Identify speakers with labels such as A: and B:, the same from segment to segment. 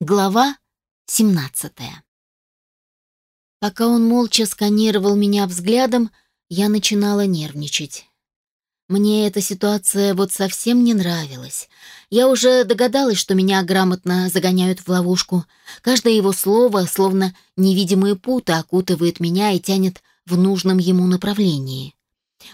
A: Глава 17 Пока он молча сканировал меня взглядом, я начинала нервничать. Мне эта ситуация вот совсем не нравилась. Я уже догадалась, что меня грамотно загоняют в ловушку. Каждое его слово, словно невидимые путы, окутывает меня и тянет в нужном ему направлении.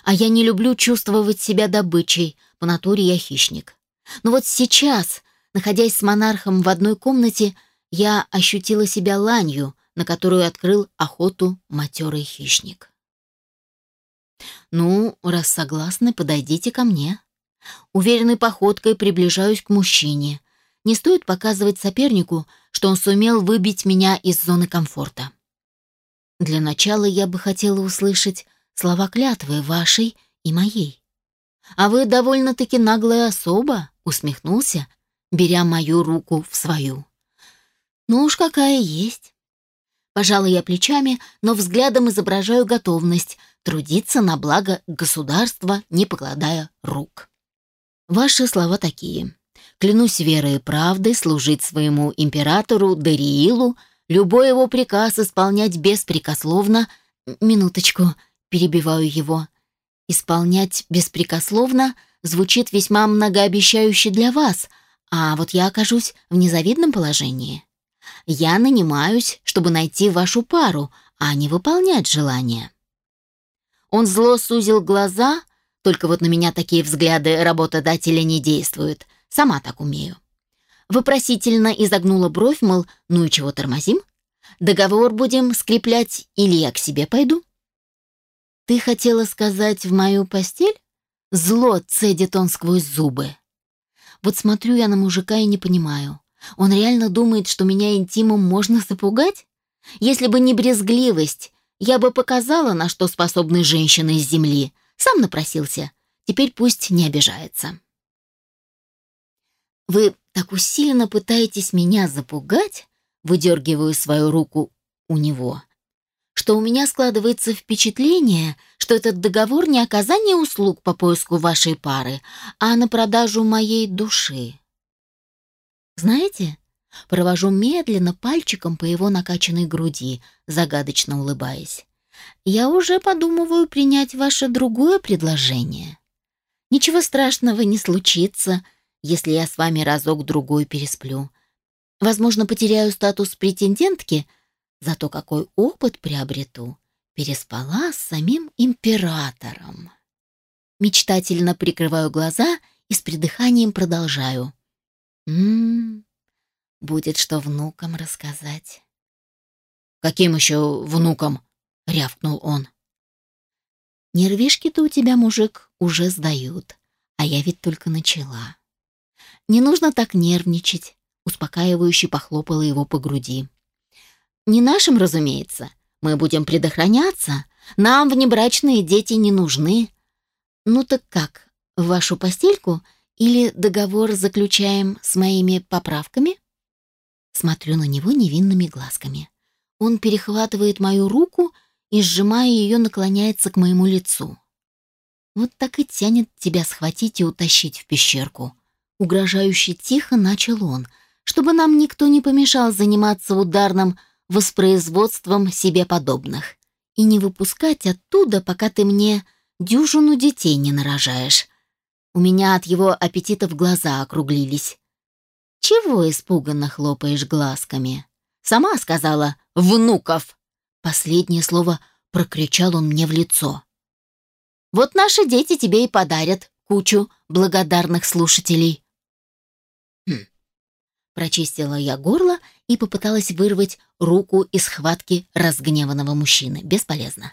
A: А я не люблю чувствовать себя добычей, по натуре я хищник. Но вот сейчас, находясь с монархом в одной комнате, я ощутила себя ланью, на которую открыл охоту матерый хищник. «Ну, раз согласны, подойдите ко мне». Уверенной походкой приближаюсь к мужчине. Не стоит показывать сопернику, что он сумел выбить меня из зоны комфорта. Для начала я бы хотела услышать слова клятвы вашей и моей. А вы довольно-таки наглая особа, усмехнулся, беря мою руку в свою. Ну уж какая есть. Пожалуй, я плечами, но взглядом изображаю готовность трудиться на благо государства, не покладая рук. Ваши слова такие. Клянусь верой и правдой служить своему императору Дариилу, любой его приказ исполнять беспрекословно. Минуточку, перебиваю его. Исполнять беспрекословно звучит весьма многообещающе для вас, а вот я окажусь в незавидном положении. Я нанимаюсь, чтобы найти вашу пару, а не выполнять желания. Он зло сузил глаза, только вот на меня такие взгляды работодателя не действуют. Сама так умею. Вопросительно изогнула бровь, мол, ну и чего тормозим? Договор будем скреплять или я к себе пойду? Ты хотела сказать в мою постель? Зло цедит он сквозь зубы. Вот смотрю я на мужика и не понимаю. Он реально думает, что меня интимом можно запугать? Если бы не брезгливость, я бы показала, на что способны женщины из земли. Сам напросился. Теперь пусть не обижается. Вы так усиленно пытаетесь меня запугать, выдергиваю свою руку у него, что у меня складывается впечатление, что этот договор не оказание услуг по поиску вашей пары, а на продажу моей души. Знаете, провожу медленно пальчиком по его накачанной груди, загадочно улыбаясь. Я уже подумываю принять ваше другое предложение. Ничего страшного не случится, если я с вами разок-другой пересплю. Возможно, потеряю статус претендентки, зато какой опыт приобрету. Переспала с самим императором. Мечтательно прикрываю глаза и с придыханием продолжаю. Ммм, будет что внукам рассказать. «Каким еще внукам?» — рявкнул он. «Нервишки-то у тебя, мужик, уже сдают, а я ведь только начала. Не нужно так нервничать», — успокаивающе похлопала его по груди. «Не нашим, разумеется. Мы будем предохраняться. Нам внебрачные дети не нужны. Ну так как, в вашу постельку или договор заключаем с моими поправками?» Смотрю на него невинными глазками. Он перехватывает мою руку и, сжимая ее, наклоняется к моему лицу. Вот так и тянет тебя схватить и утащить в пещерку. Угрожающе тихо начал он, чтобы нам никто не помешал заниматься ударным воспроизводством себе подобных и не выпускать оттуда, пока ты мне дюжину детей не нарожаешь. У меня от его аппетитов глаза округлились. Чего испуганно хлопаешь глазками? Сама сказала «внуков». Последнее слово прокричал он мне в лицо. Вот наши дети тебе и подарят кучу благодарных слушателей. Прочистила я горло и попыталась вырвать руку из схватки разгневанного мужчины. Бесполезно.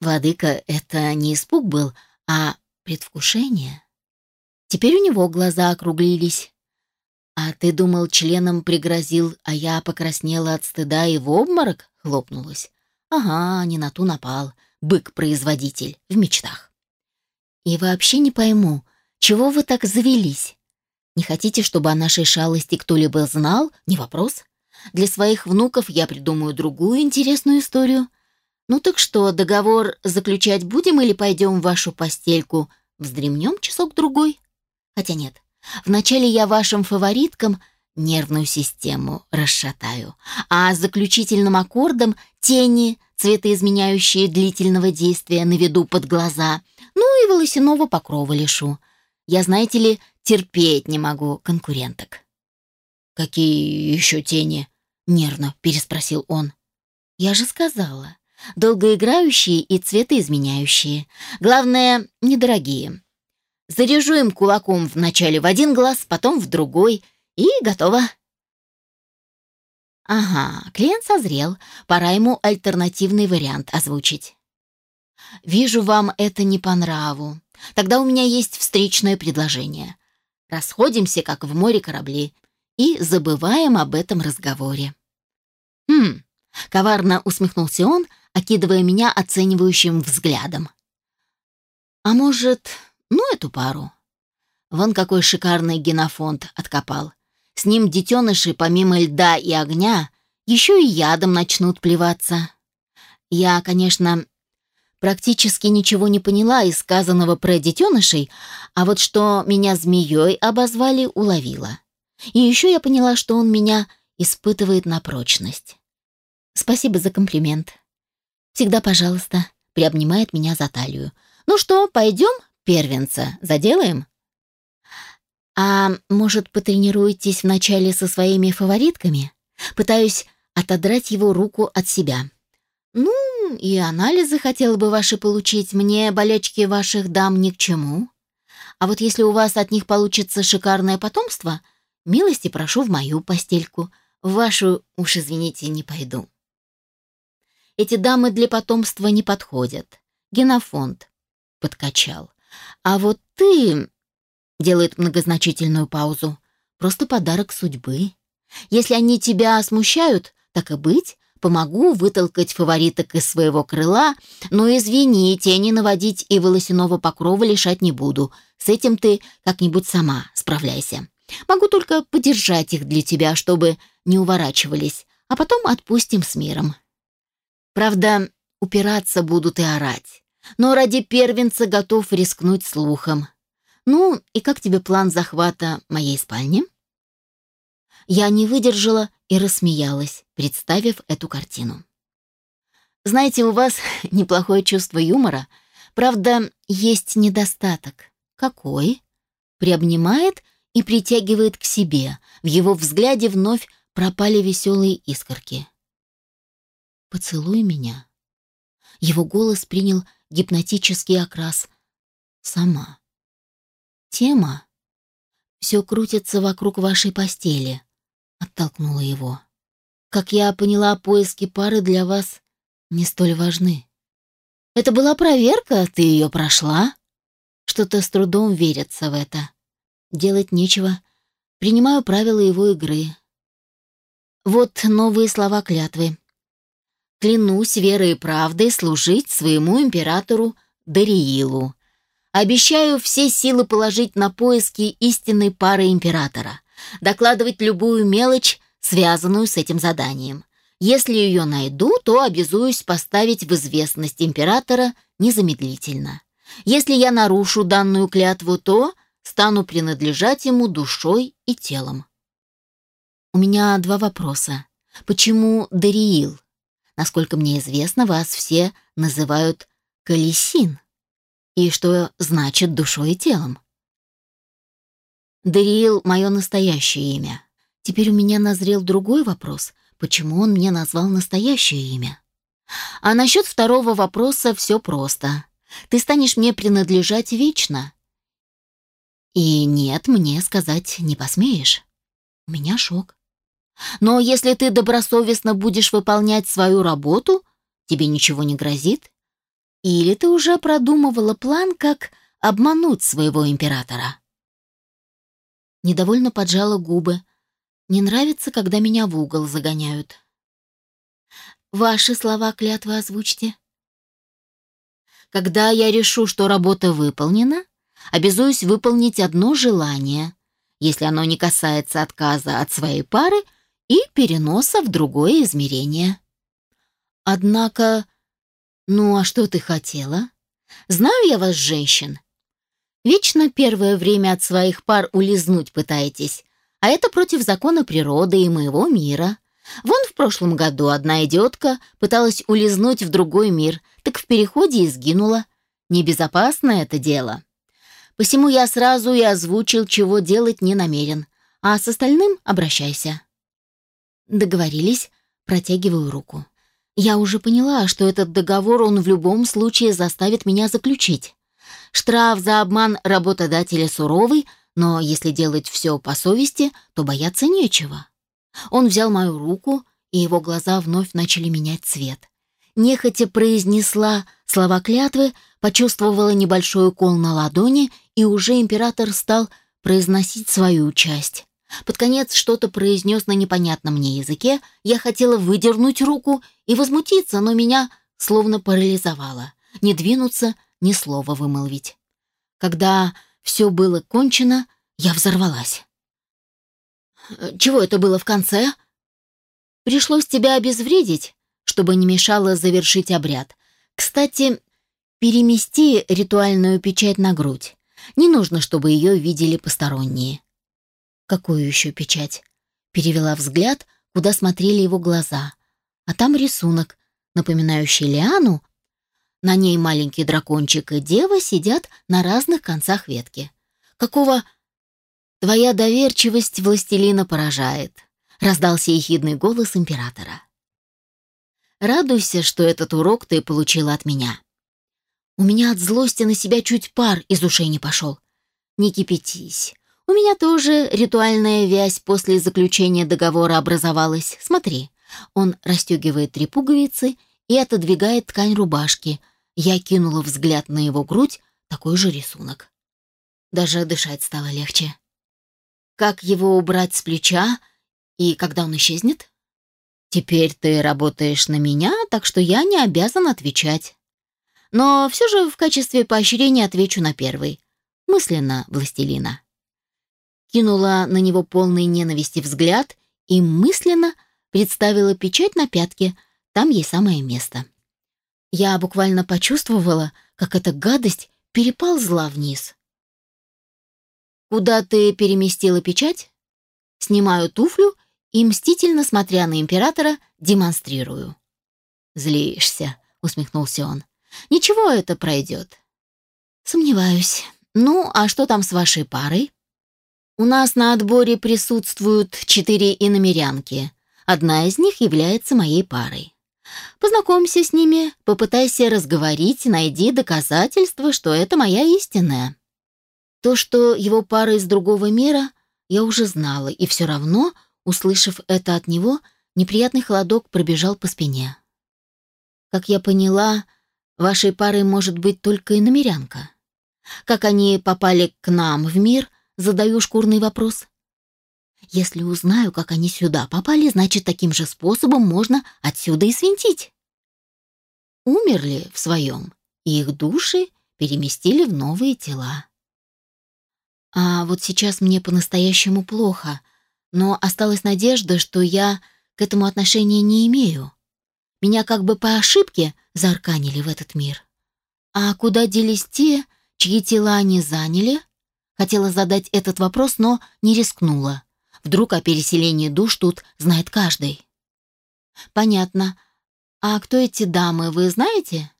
A: Владыка, это не испуг был, а предвкушение. Теперь у него глаза округлились. «А ты думал, членом пригрозил, а я покраснела от стыда и в обморок?» — хлопнулась. «Ага, не на ту напал. Бык-производитель. В мечтах». «И вообще не пойму, чего вы так завелись? Не хотите, чтобы о нашей шалости кто-либо знал? Не вопрос. Для своих внуков я придумаю другую интересную историю. Ну так что, договор заключать будем или пойдем в вашу постельку? Вздремнем часок-другой? Хотя нет, вначале я вашим фавориткам нервную систему расшатаю, а заключительным аккордом тени, цветоизменяющие длительного действия, наведу под глаза, ну и волосяного покрова лишу. Я, знаете ли, терпеть не могу конкуренток. «Какие еще тени?» — нервно переспросил он. «Я же сказала, долгоиграющие и цветоизменяющие. Главное, недорогие. Заряжу им кулаком вначале в один глаз, потом в другой, и готово. Ага, клиент созрел, пора ему альтернативный вариант озвучить. Вижу, вам это не по нраву. Тогда у меня есть встречное предложение. Расходимся, как в море корабли, и забываем об этом разговоре. Хм, коварно усмехнулся он, окидывая меня оценивающим взглядом. А может, ну, эту пару. Вон какой шикарный генофонд откопал. С ним детеныши, помимо льда и огня, еще и ядом начнут плеваться. Я, конечно, практически ничего не поняла из сказанного про детенышей, а вот что меня змеей обозвали, уловила. И еще я поняла, что он меня испытывает на прочность. Спасибо за комплимент. Всегда, пожалуйста, приобнимает меня за талию. Ну что, пойдем? первенца заделаем? А может, потренируетесь вначале со своими фаворитками? Пытаюсь отодрать его руку от себя. Ну, и анализы хотела бы ваши получить. Мне болячки ваших дам ни к чему. А вот если у вас от них получится шикарное потомство, милости прошу в мою постельку. В вашу, уж извините, не пойду. Эти дамы для потомства не подходят. Генофонд подкачал. А вот ты...» Делает многозначительную паузу. «Просто подарок судьбы. Если они тебя смущают, так и быть, помогу вытолкать фавориток из своего крыла, но извини, тени наводить и волосяного покрова лишать не буду. С этим ты как-нибудь сама справляйся. Могу только подержать их для тебя, чтобы не уворачивались, а потом отпустим с миром. Правда, упираться будут и орать но ради первенца готов рискнуть слухом. Ну, и как тебе план захвата моей спальни? Я не выдержала и рассмеялась, представив эту картину. Знаете, у вас неплохое чувство юмора. Правда, есть недостаток. Какой? Приобнимает и притягивает к себе. В его взгляде вновь пропали веселые искорки. «Поцелуй меня». Его голос принял гипнотический окрас. Сама. Тема. Все крутится вокруг вашей постели. Оттолкнула его. Как я поняла, поиски пары для вас не столь важны. Это была проверка, ты ее прошла? Что-то с трудом верится в это. Делать нечего. Принимаю правила его игры. Вот новые слова клятвы. Клянусь верой и правдой служить своему императору Дариилу. Обещаю все силы положить на поиски истинной пары императора, докладывать любую мелочь, связанную с этим заданием. Если ее найду, то обязуюсь поставить в известность императора незамедлительно. Если я нарушу данную клятву, то стану принадлежать ему душой и телом. У меня два вопроса. Почему Дариил? Насколько мне известно, вас все называют колесин. И что значит душой и телом? Дариил — мое настоящее имя. Теперь у меня назрел другой вопрос. Почему он мне назвал настоящее имя? А насчет второго вопроса все просто. Ты станешь мне принадлежать вечно. И нет, мне сказать не посмеешь. У меня шок. Но если ты добросовестно будешь выполнять свою работу, тебе ничего не грозит. Или ты уже продумывала план, как обмануть своего императора? Недовольно поджала губы. Не нравится, когда меня в угол загоняют. Ваши слова клятвы озвучьте. Когда я решу, что работа выполнена, обязуюсь выполнить одно желание. Если оно не касается отказа от своей пары — и переноса в другое измерение. Однако, ну а что ты хотела? Знаю я вас, женщин. Вечно первое время от своих пар улизнуть пытаетесь, А это против закона природы и моего мира. Вон в прошлом году одна идиотка пыталась улизнуть в другой мир, так в переходе и сгинула. Небезопасно это дело. Посему я сразу и озвучил, чего делать не намерен. А с остальным обращайся. Договорились, протягиваю руку. Я уже поняла, что этот договор он в любом случае заставит меня заключить. Штраф за обман работодателя суровый, но если делать все по совести, то бояться нечего. Он взял мою руку, и его глаза вновь начали менять цвет. Нехотя произнесла слова клятвы, почувствовала небольшой укол на ладони, и уже император стал произносить свою часть. Под конец что-то произнес на непонятном мне языке, я хотела выдернуть руку и возмутиться, но меня словно парализовало. Не двинуться, ни слова вымолвить. Когда все было кончено, я взорвалась. «Чего это было в конце?» «Пришлось тебя обезвредить, чтобы не мешало завершить обряд. Кстати, перемести ритуальную печать на грудь. Не нужно, чтобы ее видели посторонние». «Какую еще печать?» Перевела взгляд, куда смотрели его глаза. А там рисунок, напоминающий лиану, на ней маленький дракончик и дева сидят на разных концах ветки. Какого твоя доверчивость властелина поражает, раздался ехидный голос императора. Радуйся, что этот урок ты получила от меня. У меня от злости на себя чуть пар из ушей не пошел. Не кипятись. У меня тоже ритуальная вязь после заключения договора образовалась. Смотри. Он расстегивает три пуговицы и отодвигает ткань рубашки. Я кинула взгляд на его грудь, такой же рисунок. Даже дышать стало легче. Как его убрать с плеча и когда он исчезнет? Теперь ты работаешь на меня, так что я не обязан отвечать. Но все же в качестве поощрения отвечу на первый. Мысленно, властелина. Кинула на него полный ненависти взгляд и мысленно представила печать на пятке, там ей самое место. Я буквально почувствовала, как эта гадость переползла вниз. «Куда ты переместила печать?» Снимаю туфлю и, мстительно смотря на императора, демонстрирую. «Злишься», — усмехнулся он. «Ничего, это пройдет». «Сомневаюсь. Ну, а что там с вашей парой?» «У нас на отборе присутствуют четыре иномерянки. Одна из них является моей парой. Познакомься с ними, попытайся разговорить, найди доказательства, что это моя истинная. То, что его пара из другого мира, я уже знала, и все равно, услышав это от него, неприятный холодок пробежал по спине. Как я поняла, вашей парой может быть только иномерянка. Как они попали к нам в мир, задаю шкурный вопрос. Если узнаю, как они сюда попали, значит, таким же способом можно отсюда и свинтить. Умерли в своем, и их души переместили в новые тела. А вот сейчас мне по-настоящему плохо, но осталась надежда, что я к этому отношения не имею. Меня как бы по ошибке заарканили в этот мир. А куда делись те, чьи тела они заняли? Хотела задать этот вопрос, но не рискнула. Вдруг о переселении душ тут знает каждый. Понятно. А кто эти дамы, вы знаете?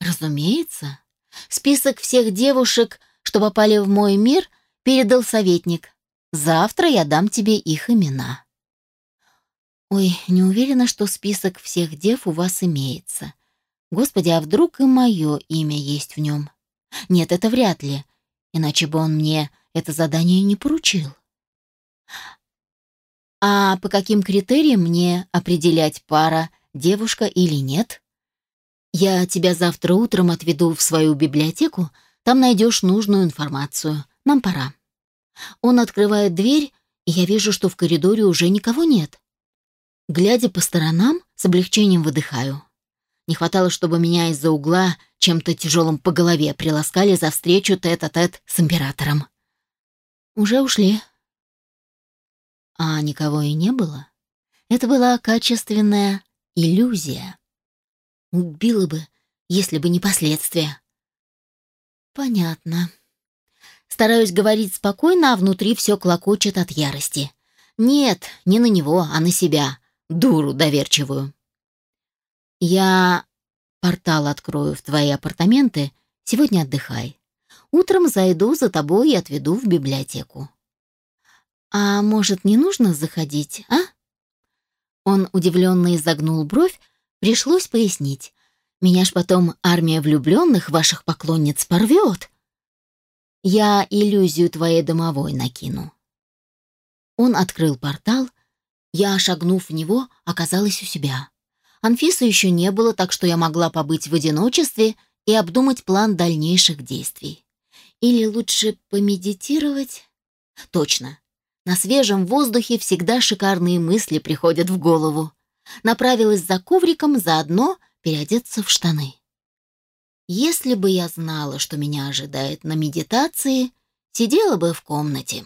A: Разумеется. Список всех девушек, что попали в мой мир, передал советник. Завтра я дам тебе их имена. Ой, не уверена, что список всех дев у вас имеется. Господи, а вдруг и мое имя есть в нем? Нет, это вряд ли, иначе бы он мне это задание не поручил. А по каким критериям мне определять пара, девушка или нет? Я тебя завтра утром отведу в свою библиотеку, там найдешь нужную информацию. Нам пора. Он открывает дверь, и я вижу, что в коридоре уже никого нет. Глядя по сторонам, с облегчением выдыхаю. Не хватало, чтобы меня из-за угла чем-то тяжелым по голове приласкали за встречу тет-а-тет -тет с императором. Уже ушли. А никого и не было. Это была качественная иллюзия. Убила бы, если бы не последствия. Понятно. Стараюсь говорить спокойно, а внутри все клокочет от ярости. Нет, не на него, а на себя. Дуру доверчивую. Я портал открою в твои апартаменты. Сегодня отдыхай. Утром зайду за тобой и отведу в библиотеку. А может, не нужно заходить, а? Он удивленно изогнул бровь, пришлось пояснить. Меня ж потом армия влюбленных ваших поклонниц порвет. Я иллюзию твоей домовой накину. Он открыл портал, я, шагнув в него, оказалась у себя. Анфисы еще не было, так что я могла побыть в одиночестве и обдумать план дальнейших действий. Или лучше помедитировать? Точно. На свежем воздухе всегда шикарные мысли приходят в голову. Направилась за ковриком, заодно переодеться в штаны. Если бы я знала, что меня ожидает на медитации, сидела бы в комнате.